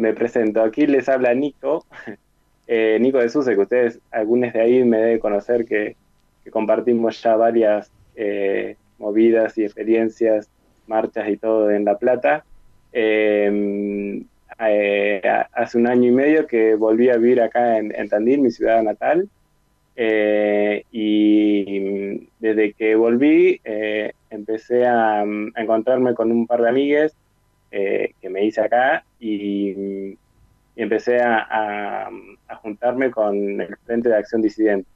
me presento. Aquí les habla Nico, eh, Nico de Suse, que ustedes, algunos de ahí me deben conocer que, compartimos ya varias eh, movidas y experiencias, marchas y todo en La Plata. Em, eh, hace un año y medio que volví a vivir acá en, Tandil, mi ciudad natal. y desde que volví empecé a, encontrarme con un par de amigues que me hice acá y, empecé a, juntarme con el Frente de Acción Disidente.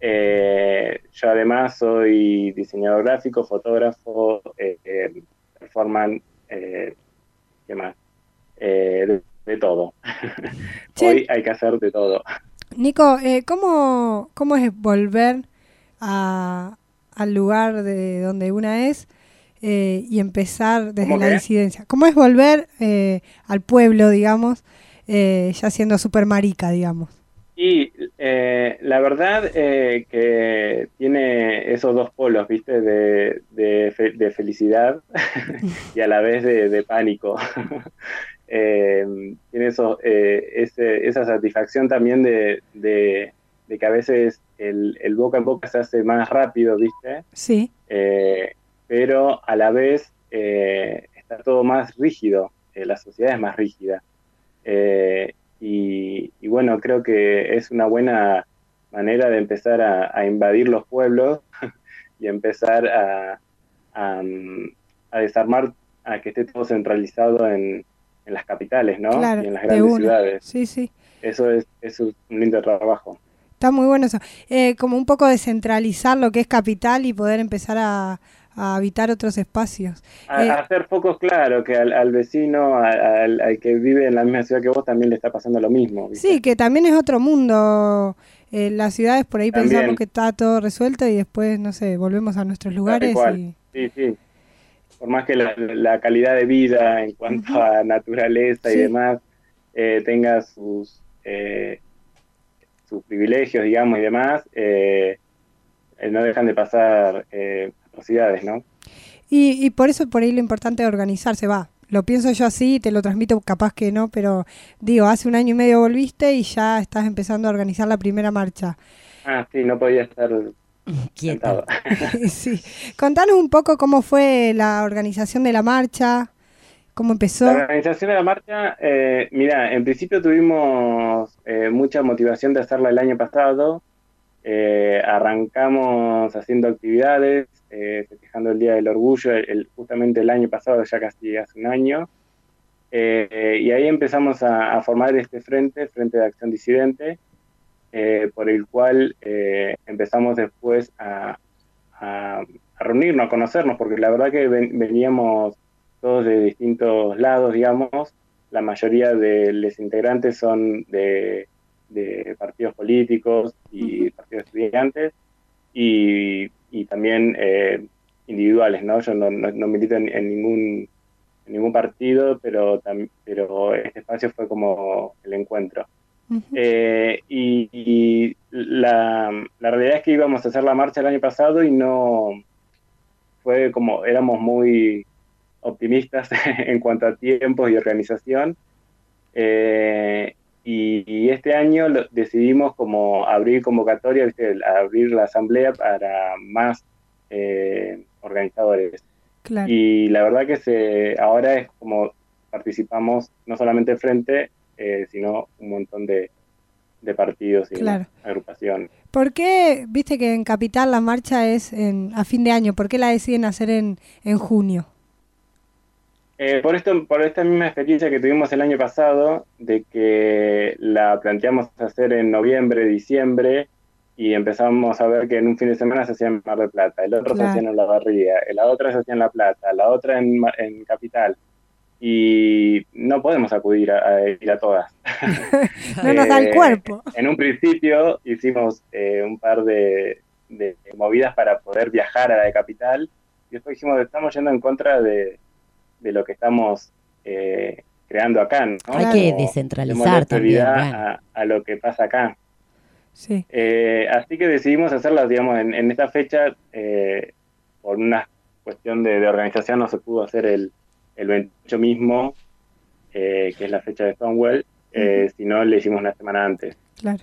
Eh, yo además soy diseñador gráfico, fotógrafo, eh, eh performance, eh, ¿qué más? De, todo. Hoy hay que hacer de todo. Nico, ¿cómo, ¿cómo es volver a, al lugar de donde una es? Eh, y empezar desde la disidencia. ¿Cómo es volver eh, al pueblo, digamos, eh, ya siendo super marica, digamos? Y la verdad que tiene esos dos polos, ¿viste? De, de, felicidad y a la vez de, pánico. tiene eso, esa satisfacción también de, que a veces el, el, boca en boca se hace más rápido, ¿viste? Sí pero a la vez eh, está todo más rígido, eh, la sociedad es más rígida. Eh, y, bueno, creo que es una buena manera de empezar a, invadir los pueblos y empezar a, desarmar, a que esté todo centralizado en, las capitales, ¿no? y en las grandes ciudades. Sí, sí. Eso es, es un lindo trabajo. Está muy bueno eso. como un poco descentralizar lo que es capital y poder empezar a, a habitar otros espacios. A, eh, hacer focos claro, que al, vecino, al, que vive en la misma ciudad que vos, también le está pasando lo mismo. Sí, que también es otro mundo. En las ciudades por ahí pensamos que está todo resuelto y después, no sé, volvemos a nuestros lugares. Y... Sí, sí. Por más que la, calidad de vida en cuanto a naturaleza y demás eh, tenga sus, eh, sus privilegios, digamos, y demás, eh, no dejan de pasar ¿no? Y, y por eso por ahí lo importante es organizarse, va. Lo pienso yo así, te lo transmito capaz que no, pero digo, hace un año y medio volviste y ya estás empezando a organizar la primera marcha. Ah, sí, no podía estar quieto. sí. Contanos un poco cómo fue la organización de la marcha, cómo empezó. La organización de la marcha, eh, mira, en principio tuvimos eh, mucha motivación de hacerla el año pasado. Eh, arrancamos haciendo actividades, eh, festejando el Día del Orgullo, el, justamente el año pasado, ya casi hace un año. Eh, y ahí empezamos a, formar este frente, Frente de Acción Disidente, eh, por el cual empezamos después a, reunirnos, a conocernos, porque la verdad que veníamos todos de distintos lados, digamos. La mayoría de los integrantes son de, partidos políticos y partidos estudiantes. Y y también eh, individuales, ¿no? Yo no, no, milito en, ningún en ningún partido, pero, pero este espacio fue como el encuentro. Eh, y, la, la, realidad es que íbamos a hacer la marcha el año pasado y no fue como éramos muy optimistas en cuanto a tiempos y organización. Eh, y, este año decidimos como abrir convocatoria, abrir la asamblea para más eh, organizadores. Y la verdad que se, ahora es como participamos no solamente frente, eh, sino un montón de, partidos y agrupaciones. ¿Por qué, viste que en Capital la marcha es en, a fin de año? ¿Por qué la deciden hacer en, en junio? Eh, por, esto, por esta misma experiencia que tuvimos el año pasado, de que la planteamos hacer en noviembre, diciembre, y empezamos a ver que en un fin de semana se hacía en Mar del Plata, el otro se hacía en La Barría, la otra se hacía en La Plata, la otra en, en Capital. Y no podemos acudir a, ir a todas. no nos da el eh, cuerpo. En un principio hicimos eh, un par de, de movidas para poder viajar a la de Capital, y después dijimos, estamos yendo en contra de, de lo que estamos eh, creando acá. ¿no? Hay que descentralizar también. A, lo que pasa acá. Sí. Eh, así que decidimos hacerlas, digamos, en, esta fecha, eh, por una cuestión de, organización no se pudo hacer el, el 28 mismo, que es la fecha de Stonewall, si no le hicimos una semana antes. Claro.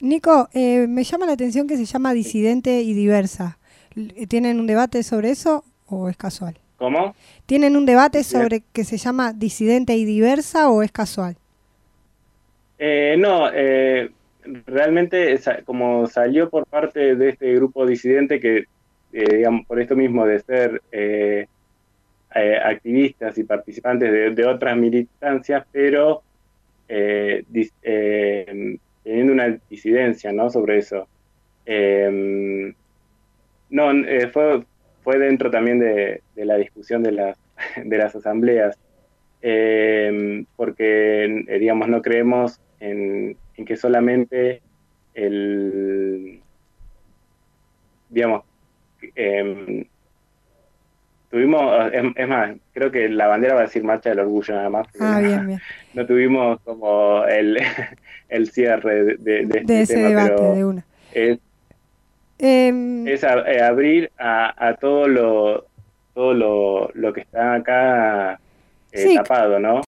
Nico, me llama la atención que se llama disidente y diversa. ¿Tienen un debate sobre eso o es casual? ¿Cómo? ¿Tienen un debate sobre que se llama disidente y diversa o es casual? Eh, no, eh, realmente como salió por parte de este grupo disidente que, eh, digamos, por esto mismo de ser activistas y participantes de, otras militancias, pero teniendo una disidencia ¿no? sobre eso. no, fue, fue dentro también de, la discusión de las, de las asambleas, porque, digamos, no creemos en, que solamente el, digamos, em, tuvimos, es, más, creo que la bandera va a decir marcha del orgullo nada más. Ah, bien, bien. No tuvimos como el, el cierre de, de, este ese debate de una. Es, em, es eh, abrir a, a, todo lo todo lo, lo que está acá eh, tapado, ¿no?